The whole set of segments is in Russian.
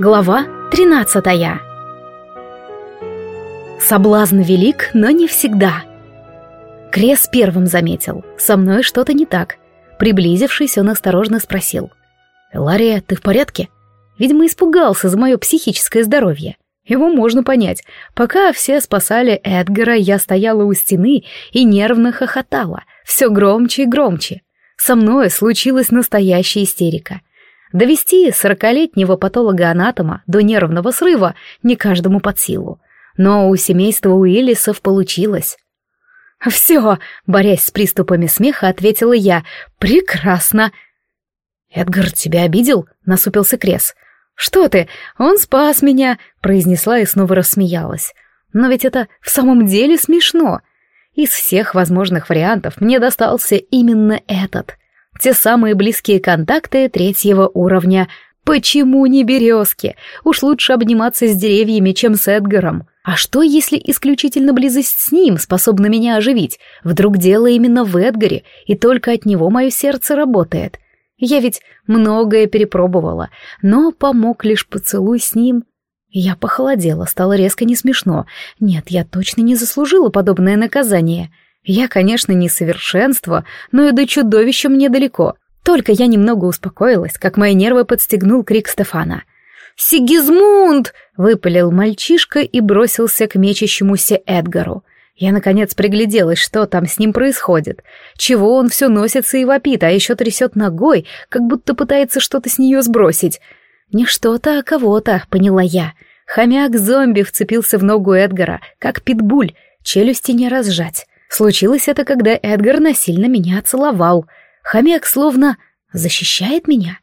Глава 13 Соблазн велик, но не всегда. Крес первым заметил. Со мной что-то не так. Приблизившись, он осторожно спросил. «Лария, ты в порядке?» Видимо, испугался за мое психическое здоровье. Его можно понять. Пока все спасали Эдгара, я стояла у стены и нервно хохотала. Все громче и громче. Со мной случилась настоящая истерика. Довести сорокалетнего патолога-анатома до нервного срыва не каждому под силу. Но у семейства Уиллисов получилось. «Все», — борясь с приступами смеха, ответила я. «Прекрасно». «Эдгар тебя обидел?» — насупился Крес. «Что ты? Он спас меня», — произнесла и снова рассмеялась. «Но ведь это в самом деле смешно. Из всех возможных вариантов мне достался именно этот. Те самые близкие контакты третьего уровня. Почему не березки? Уж лучше обниматься с деревьями, чем с Эдгаром. А что, если исключительно близость с ним способна меня оживить? Вдруг дело именно в Эдгаре, и только от него мое сердце работает. Я ведь многое перепробовала, но помог лишь поцелуй с ним. Я похолодела, стало резко не смешно. Нет, я точно не заслужила подобное наказание. — я, конечно, не совершенство, но и до чудовища мне далеко. Только я немного успокоилась, как мои нервы подстегнул крик Стефана. «Сигизмунд!» — выпалил мальчишка и бросился к мечущемуся Эдгару. Я, наконец, пригляделась, что там с ним происходит. Чего он все носится и вопит, а еще трясет ногой, как будто пытается что-то с нее сбросить. Не что-то, а кого-то, поняла я. Хомяк-зомби вцепился в ногу Эдгара, как питбуль, челюсти не разжать. Случилось это, когда Эдгар насильно меня целовал. Хомяк словно защищает меня.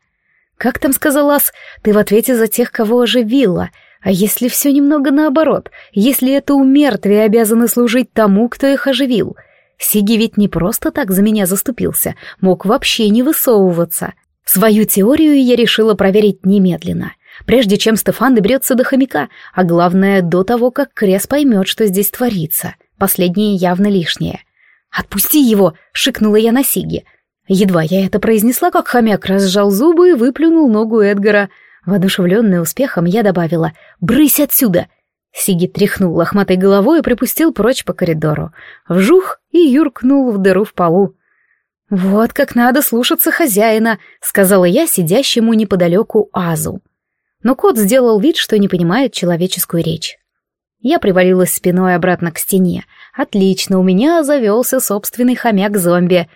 Как там сказал Ас, ты в ответе за тех, кого оживила. А если все немного наоборот? Если это у мертвые обязаны служить тому, кто их оживил? Сиги ведь не просто так за меня заступился, мог вообще не высовываться. Свою теорию я решила проверить немедленно, прежде чем Стефан доберется до хомяка, а главное, до того, как Крес поймет, что здесь творится. Последнее явно лишнее. «Отпусти его!» — шикнула я на Сиги. Едва я это произнесла, как хомяк разжал зубы и выплюнул ногу Эдгара. Воодушевленная успехом, я добавила «Брысь отсюда!» Сиги тряхнул лохматой головой и припустил прочь по коридору. Вжух и юркнул в дыру в полу. «Вот как надо слушаться хозяина», — сказала я сидящему неподалеку Азу. Но кот сделал вид, что не понимает человеческую речь. Я привалилась спиной обратно к стене. Отлично, у меня завелся собственный хомяк-зомби.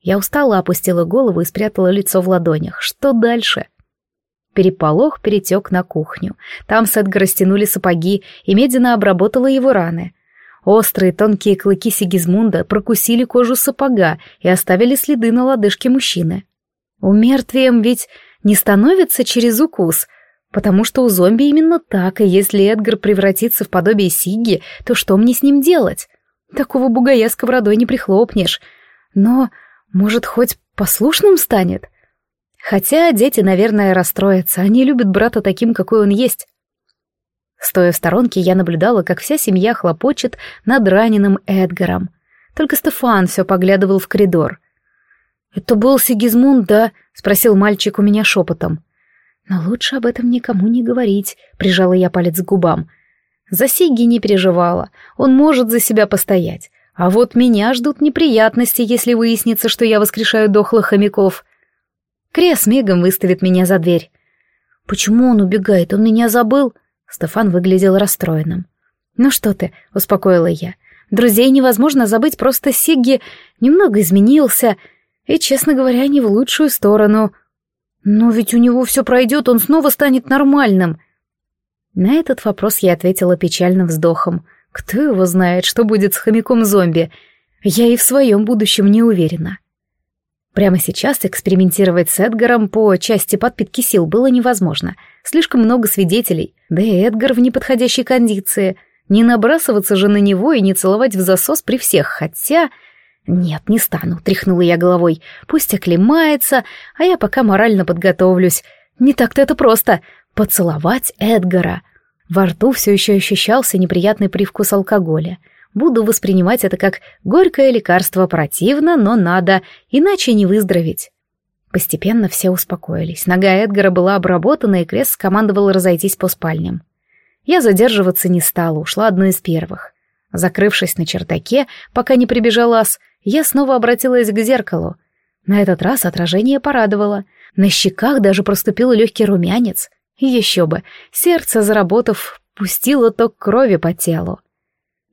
Я устала, опустила голову и спрятала лицо в ладонях. Что дальше? Переполох перетек на кухню. Там Сетга растянули сапоги и медленно обработала его раны. Острые тонкие клыки Сигизмунда прокусили кожу сапога и оставили следы на лодыжке мужчины. У мертвием ведь не становится через укус — Потому что у зомби именно так, и если Эдгар превратится в подобие Сигги, то что мне с ним делать? Такого бугая сковородой не прихлопнешь. Но, может, хоть послушным станет? Хотя дети, наверное, расстроятся, они любят брата таким, какой он есть. Стоя в сторонке, я наблюдала, как вся семья хлопочет над раненым Эдгаром. Только Стефан все поглядывал в коридор. «Это был Сигизмунд, да?» — спросил мальчик у меня шепотом. Но лучше об этом никому не говорить, прижала я палец к губам. За Сигги не переживала, он может за себя постоять. А вот меня ждут неприятности, если выяснится, что я воскрешаю дохлых хомяков. Крес мигом выставит меня за дверь. Почему он убегает? Он меня забыл? Стефан выглядел расстроенным. Ну что ты, успокоила я. Друзей невозможно забыть, просто Сигги немного изменился, и, честно говоря, не в лучшую сторону. Но ведь у него все пройдет, он снова станет нормальным. На этот вопрос я ответила печальным вздохом. Кто его знает, что будет с хомяком-зомби? Я и в своем будущем не уверена. Прямо сейчас экспериментировать с Эдгаром по части подпитки сил было невозможно. Слишком много свидетелей, да и Эдгар в неподходящей кондиции. Не набрасываться же на него и не целовать в засос при всех, хотя... «Нет, не стану», — тряхнула я головой. «Пусть оклемается, а я пока морально подготовлюсь. Не так-то это просто. Поцеловать Эдгара». Во рту все еще ощущался неприятный привкус алкоголя. Буду воспринимать это как горькое лекарство противно, но надо, иначе не выздороветь. Постепенно все успокоились. Нога Эдгара была обработана, и Крест скомандовал разойтись по спальням. Я задерживаться не стала, ушла одной из первых. Закрывшись на чердаке, пока не прибежал ас, я снова обратилась к зеркалу. На этот раз отражение порадовало. На щеках даже проступил легкий румянец. Еще бы, сердце, заработав, пустило ток крови по телу.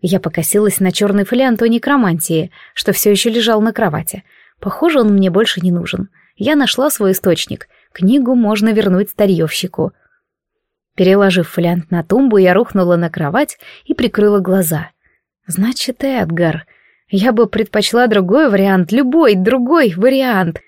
Я покосилась на черный фолиант о некромантии, что все еще лежал на кровати. Похоже, он мне больше не нужен. Я нашла свой источник. Книгу можно вернуть старьевщику. Переложив фолиант на тумбу, я рухнула на кровать и прикрыла глаза. Значит, Эдгар. Я бы предпочла другой вариант, любой другой вариант.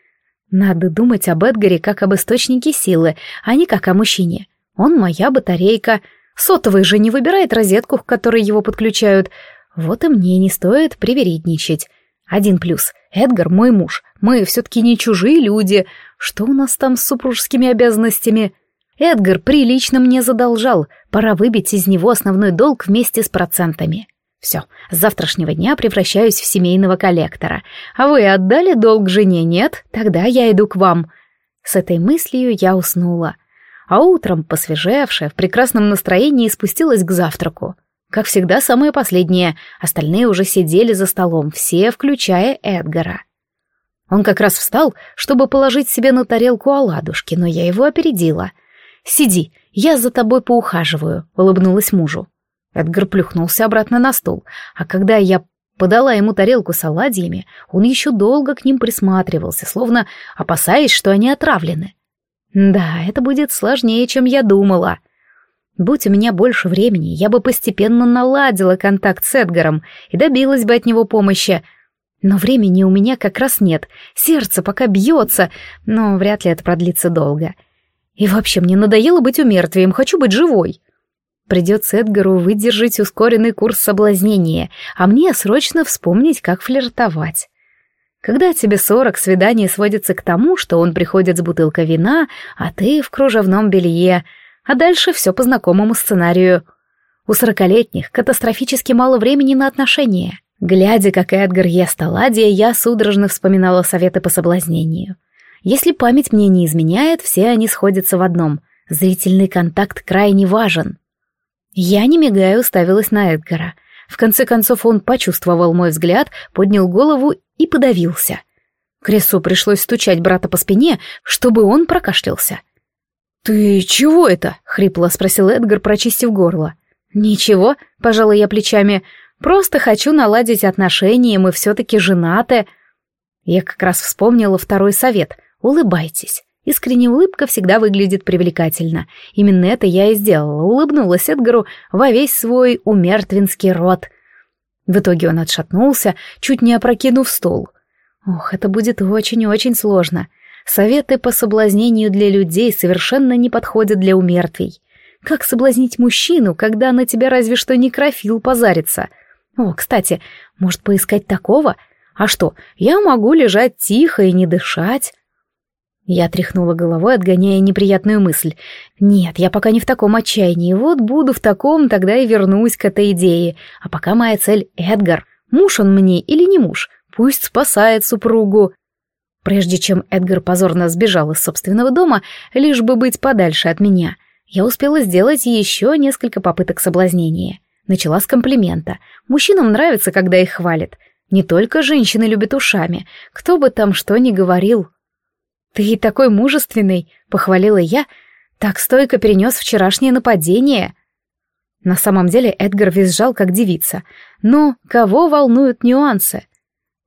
Надо думать об Эдгаре как об источнике силы, а не как о мужчине. Он моя батарейка. Сотовый же не выбирает розетку, к которой его подключают. Вот и мне не стоит привередничать. Один плюс. Эдгар мой муж. Мы все-таки не чужие люди. Что у нас там с супружескими обязанностями? Эдгар прилично мне задолжал. Пора выбить из него основной долг вместе с процентами. Все, с завтрашнего дня превращаюсь в семейного коллектора. А вы отдали долг жене, нет? Тогда я иду к вам. С этой мыслью я уснула. А утром, посвежевшая, в прекрасном настроении, спустилась к завтраку. Как всегда, самое последнее. Остальные уже сидели за столом, все, включая Эдгара. Он как раз встал, чтобы положить себе на тарелку оладушки, но я его опередила. «Сиди, я за тобой поухаживаю», — улыбнулась мужу. Эдгар плюхнулся обратно на стол, а когда я подала ему тарелку с оладьями, он еще долго к ним присматривался, словно опасаясь, что они отравлены. Да, это будет сложнее, чем я думала. Будь у меня больше времени, я бы постепенно наладила контакт с Эдгаром и добилась бы от него помощи. Но времени у меня как раз нет, сердце пока бьется, но вряд ли это продлится долго. И вообще, мне надоело быть умертвием, хочу быть живой. Придется Эдгару выдержать ускоренный курс соблазнения, а мне срочно вспомнить, как флиртовать. Когда тебе сорок, свидание сводится к тому, что он приходит с бутылкой вина, а ты в кружевном белье — а дальше все по знакомому сценарию. У сорокалетних катастрофически мало времени на отношения. Глядя, как Эдгар ест оладья, я судорожно вспоминала советы по соблазнению. Если память мне не изменяет, все они сходятся в одном. Зрительный контакт крайне важен. Я, не мигая, уставилась на Эдгара. В конце концов он почувствовал мой взгляд, поднял голову и подавился. Кресу пришлось стучать брата по спине, чтобы он прокашлялся. «Ты чего это?» — хрипло спросил Эдгар, прочистив горло. «Ничего», — пожала я плечами, — «просто хочу наладить отношения, мы все-таки женаты». Я как раз вспомнила второй совет — улыбайтесь. Искренняя улыбка всегда выглядит привлекательно. Именно это я и сделала, улыбнулась Эдгару во весь свой умертвинский рот. В итоге он отшатнулся, чуть не опрокинув стол. Ох, это будет очень-очень сложно. Советы по соблазнению для людей совершенно не подходят для умертвий. Как соблазнить мужчину, когда на тебя разве что некрофил позарится? О, кстати, может поискать такого? А что, я могу лежать тихо и не дышать? Я тряхнула головой, отгоняя неприятную мысль. Нет, я пока не в таком отчаянии. Вот буду в таком, тогда и вернусь к этой идее. А пока моя цель — Эдгар. Муж он мне или не муж? Пусть спасает супругу. Прежде чем Эдгар позорно сбежал из собственного дома, лишь бы быть подальше от меня, я успела сделать еще несколько попыток соблазнения. Начала с комплимента. Мужчинам нравится, когда их хвалят. Не только женщины любят ушами. Кто бы там что ни говорил. «Ты такой мужественный», — похвалила я, так стойко перенес вчерашнее нападение. На самом деле Эдгар визжал, как девица. Но кого волнуют нюансы?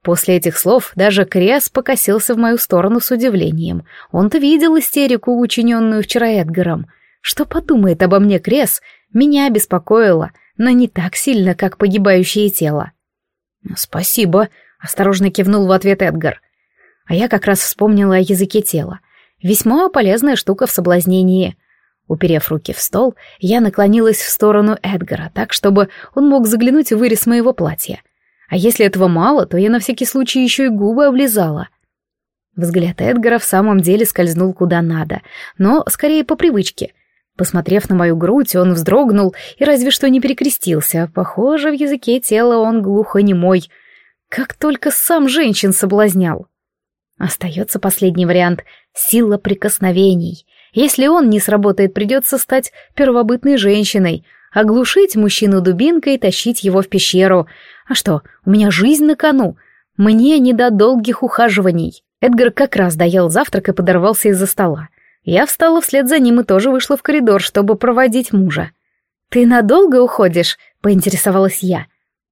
После этих слов даже Крес покосился в мою сторону с удивлением. Он-то видел истерику, учиненную вчера Эдгаром. Что подумает обо мне Крес, меня беспокоило, но не так сильно, как погибающее тело. «Спасибо», — осторожно кивнул в ответ Эдгар. А я как раз вспомнила о языке тела. Весьма полезная штука в соблазнении. Уперев руки в стол, я наклонилась в сторону Эдгара, так, чтобы он мог заглянуть в вырез моего платья — а если этого мало, то я на всякий случай еще и губы облизала. Взгляд Эдгара в самом деле скользнул куда надо, но скорее по привычке. Посмотрев на мою грудь, он вздрогнул и разве что не перекрестился. Похоже, в языке тела он глухонемой. Как только сам женщин соблазнял. Остается последний вариант — сила прикосновений. Если он не сработает, придется стать первобытной женщиной, оглушить мужчину дубинкой и тащить его в пещеру. А что, у меня жизнь на кону. Мне не до долгих ухаживаний. Эдгар как раз доел завтрак и подорвался из-за стола. Я встала вслед за ним и тоже вышла в коридор, чтобы проводить мужа. «Ты надолго уходишь?» — поинтересовалась я.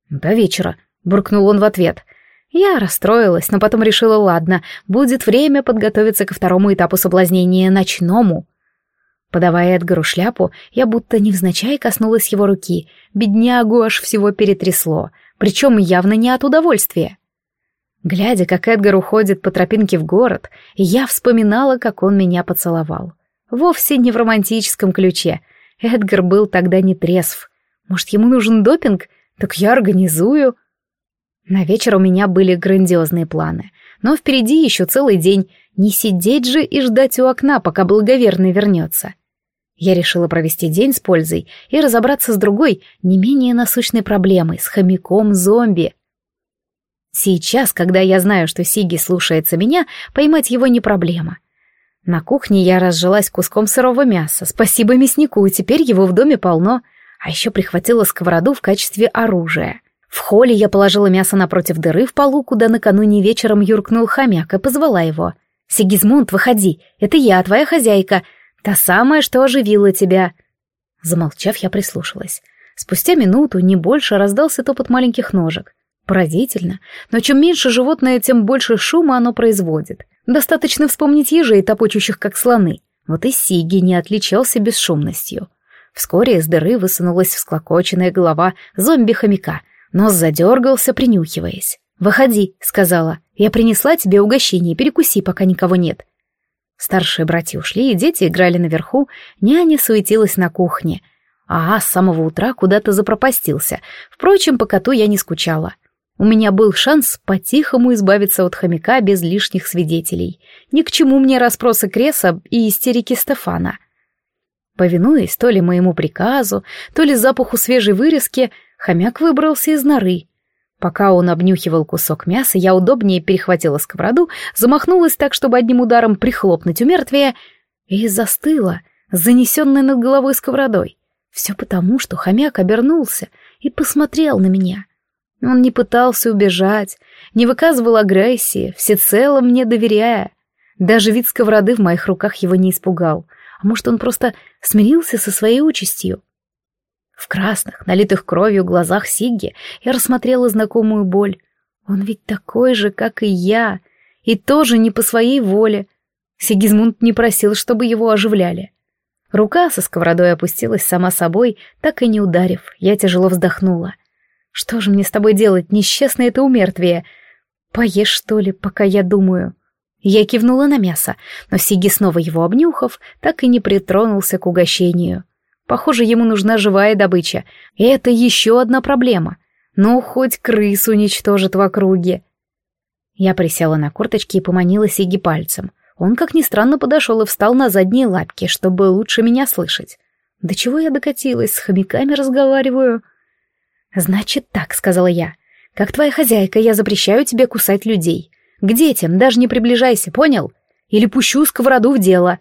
«До вечера», — буркнул он в ответ. Я расстроилась, но потом решила, ладно, будет время подготовиться ко второму этапу соблазнения ночному. Подавая Эдгару шляпу, я будто невзначай коснулась его руки. Беднягу аж всего перетрясло, причем явно не от удовольствия. Глядя, как Эдгар уходит по тропинке в город, я вспоминала, как он меня поцеловал. Вовсе не в романтическом ключе. Эдгар был тогда не трезв. Может, ему нужен допинг? Так я организую. На вечер у меня были грандиозные планы. Но впереди еще целый день. Не сидеть же и ждать у окна, пока благоверный вернется. Я решила провести день с пользой и разобраться с другой, не менее насущной проблемой, с хомяком-зомби. Сейчас, когда я знаю, что Сиги слушается меня, поймать его не проблема. На кухне я разжилась куском сырого мяса, спасибо мяснику, теперь его в доме полно, а еще прихватила сковороду в качестве оружия — в холле я положила мясо напротив дыры в полу, куда накануне вечером юркнул хомяк и позвала его. «Сигизмунд, выходи, это я, твоя хозяйка, та самая, что оживила тебя». Замолчав, я прислушалась. Спустя минуту, не больше, раздался топот маленьких ножек. Поразительно, но чем меньше животное, тем больше шума оно производит. Достаточно вспомнить ежей, топочущих как слоны. Вот и Сиги не отличался бесшумностью. Вскоре из дыры высунулась всклокоченная голова зомби-хомяка, Нос задергался, принюхиваясь. «Выходи», — сказала. «Я принесла тебе угощение, перекуси, пока никого нет». Старшие братья ушли, и дети играли наверху, няня суетилась на кухне. А с самого утра куда-то запропастился. Впрочем, по коту я не скучала. У меня был шанс по-тихому избавиться от хомяка без лишних свидетелей. Ни к чему мне расспросы Креса и истерики Стефана. Повинуясь то ли моему приказу, то ли запаху свежей вырезки, Хомяк выбрался из норы. Пока он обнюхивал кусок мяса, я удобнее перехватила сковороду, замахнулась так, чтобы одним ударом прихлопнуть у мертвия, и застыла, занесенная над головой сковородой. Все потому, что хомяк обернулся и посмотрел на меня. Он не пытался убежать, не выказывал агрессии, всецело мне доверяя. Даже вид сковороды в моих руках его не испугал. А может, он просто смирился со своей участью? В красных, налитых кровью глазах Сигги я рассмотрела знакомую боль. Он ведь такой же, как и я, и тоже не по своей воле. Сигизмунд не просил, чтобы его оживляли. Рука со сковородой опустилась сама собой, так и не ударив. Я тяжело вздохнула. «Что же мне с тобой делать, несчастное это умертвие? Поешь, что ли, пока я думаю?» Я кивнула на мясо, но Сиги, снова его обнюхав, так и не притронулся к угощению. Похоже, ему нужна живая добыча. И это еще одна проблема. Ну, хоть крыс уничтожит в округе. Я присела на корточки и поманила Сиги пальцем. Он, как ни странно, подошел и встал на задние лапки, чтобы лучше меня слышать. До чего я докатилась, с хомяками разговариваю? «Значит так», — сказала я. «Как твоя хозяйка, я запрещаю тебе кусать людей. К детям даже не приближайся, понял? Или пущу сковороду в дело.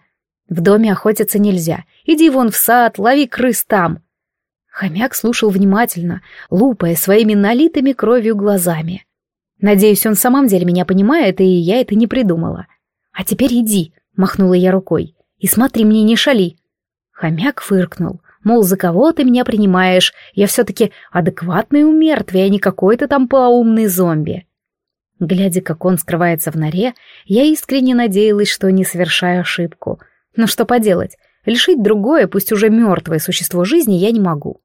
В доме охотиться нельзя. Иди вон в сад, лови крыс там. Хомяк слушал внимательно, лупая своими налитыми кровью глазами. Надеюсь, он в самом деле меня понимает, и я это не придумала. А теперь иди, махнула я рукой, и смотри мне, не шали. Хомяк фыркнул, мол, за кого ты меня принимаешь? Я все-таки адекватный у мертвия, а не какой-то там полоумный зомби. Глядя, как он скрывается в норе, я искренне надеялась, что не совершаю ошибку — но что поделать, лишить другое, пусть уже мертвое существо жизни я не могу.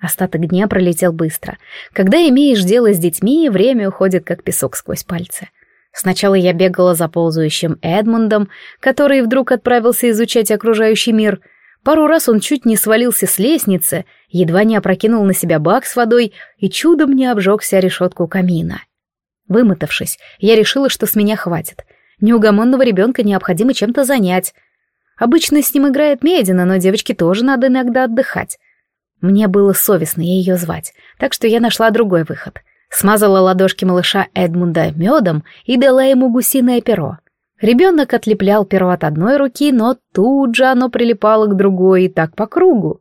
Остаток дня пролетел быстро. Когда имеешь дело с детьми, время уходит как песок сквозь пальцы. Сначала я бегала за ползающим Эдмундом, который вдруг отправился изучать окружающий мир. Пару раз он чуть не свалился с лестницы, едва не опрокинул на себя бак с водой и чудом не обжегся решетку камина. Вымотавшись, я решила, что с меня хватит — Неугомонного ребенка необходимо чем-то занять. Обычно с ним играет Медина, но девочке тоже надо иногда отдыхать. Мне было совестно ее звать, так что я нашла другой выход. Смазала ладошки малыша Эдмунда медом и дала ему гусиное перо. Ребенок отлеплял перо от одной руки, но тут же оно прилипало к другой и так по кругу.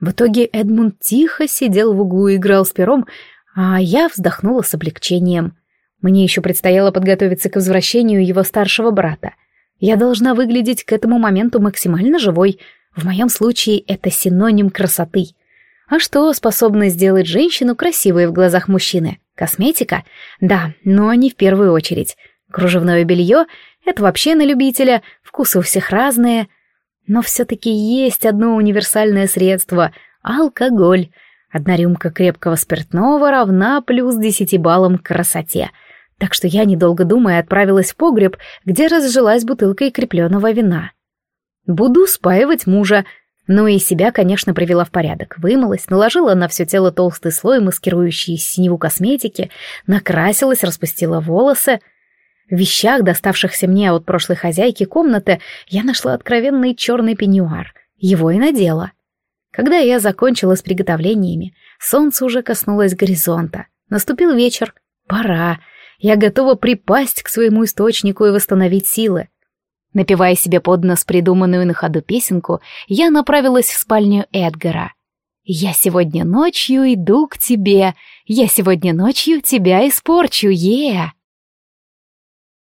В итоге Эдмунд тихо сидел в углу и играл с пером, а я вздохнула с облегчением. Мне еще предстояло подготовиться к возвращению его старшего брата. Я должна выглядеть к этому моменту максимально живой. В моем случае это синоним красоты. А что способно сделать женщину красивой в глазах мужчины? Косметика? Да, но не в первую очередь. Кружевное белье — это вообще на любителя, вкусы у всех разные. Но все-таки есть одно универсальное средство — алкоголь — Одна рюмка крепкого спиртного равна плюс десяти баллам к красоте. Так что я, недолго думая, отправилась в погреб, где разжилась бутылкой крепленного вина. Буду спаивать мужа, но и себя, конечно, привела в порядок. Вымылась, наложила на все тело толстый слой, маскирующий синеву косметики, накрасилась, распустила волосы. В вещах, доставшихся мне от прошлой хозяйки комнаты, я нашла откровенный черный пеньюар. Его и надела. Когда я закончила с приготовлениями, солнце уже коснулось горизонта. Наступил вечер. Пора. Я готова припасть к своему источнику и восстановить силы. Напивая себе под нос придуманную на ходу песенку, я направилась в спальню Эдгара. «Я сегодня ночью иду к тебе, я сегодня ночью тебя испорчу, е!» yeah!